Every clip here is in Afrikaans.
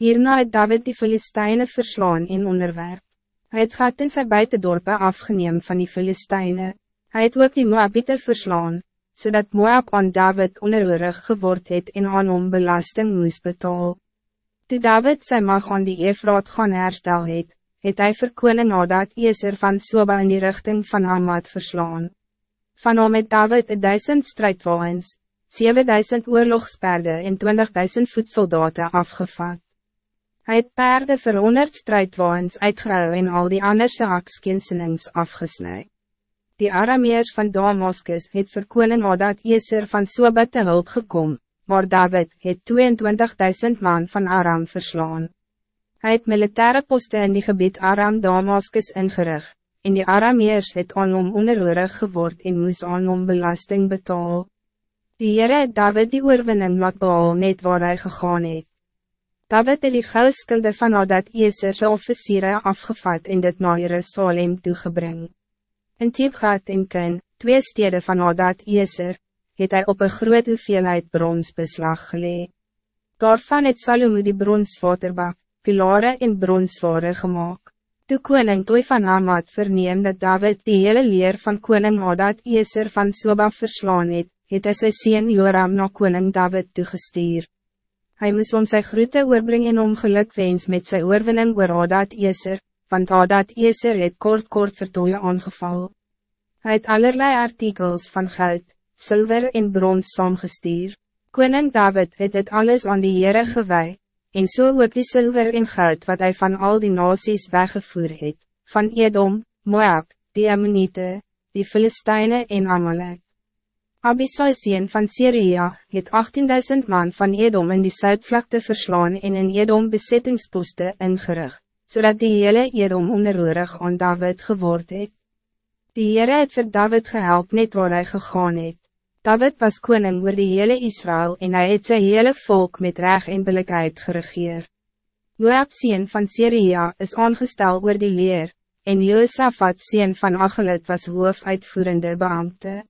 Hierna het David die Filisteine verslaan in onderwerp. Hij het gat in sy buitendorpe afgeneem van die Filisteine. Hij het ook die Moabiter verslaan, zodat Moab aan David onderhoorig geword het en aan hom belasting moes betaal. Toe David sy mag aan die Efraat gaan herstel het, het hy vir koning nadat Eeser van Soba in die richting van Hamad verslaan. Van hom het David een duisend strijdwagens, 7000 oorlogsperde en 20.000 voedsoldaten afgevat. Hij het perde vir 100 strijdwagens uitgehou en al die anderse akskenselings afgesnij. Die Arameers van Damascus het vir koning Hadad Eeser van Soba te hulp gekom, maar David het 22.000 man van Aram verslaan. Hij het militaire posten in die gebied Aram Damascus ingerig, en die Arameers het aan hom onderhoorig geword en moes aan hom belasting betaal. Die Heere het David die oorwinning laat behaal net waar hij gegaan het. David het die goudskulde van Adat Eeserse officieren afgevat en dit na Jerusalem toegebring. In Tiepgat en Kin, twee steden van Adat Eeser, het hij op een groot hoeveelheid brons beslag gelee. Daarvan het Salomo die bronswaterbak, pilare en bronsware gemaakt. Toe koning Toy van Hamad verneem dat David die hele leer van koning Adat Eeser van Soba verslaan het, het hy sy sien Joram na koning David toegestuur. Hij moest om sy groete oorbring en om geluk wens met sy oorwinning oor Hadad Eeser, want Hadad Eeser het kort kort vertooie aangeval. Hij het allerlei artikels van goud, zilver en brons saamgestuur. Koning David het het alles aan die Heere gewij, en so ook die zilver en goud wat hij van al die nasies weggevoer het, van Edom, Moab, die Ammonite, die Filisteine en Amalek. Abisai sien van Syria het 18.000 man van Edom in die zuidvlakte verslaan en in Edom besettingsposte ingerig, zodat die hele Edom onderhoorig aan David geword het. Die Heere het vir David gehelp net waar hij gegaan het. David was koning oor die hele Israël en hij het sy hele volk met reg en billikheid geregeer. Joab sien van Syria is aangestel oor die leer, en Josaphat sien van Achelet was hoofuitvoerende beambte.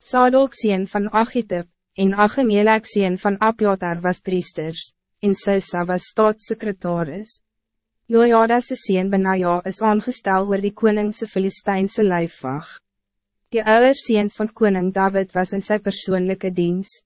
Sadok sien van Achitub, en Achemelek sien van Abjatar was priesters, en Sisa was staatssecretaris. Jojada se sien Benaja is aangestel oor die koningse Filistijnse lijfwacht. Die oude ziens van koning David was in zijn persoonlijke dienst.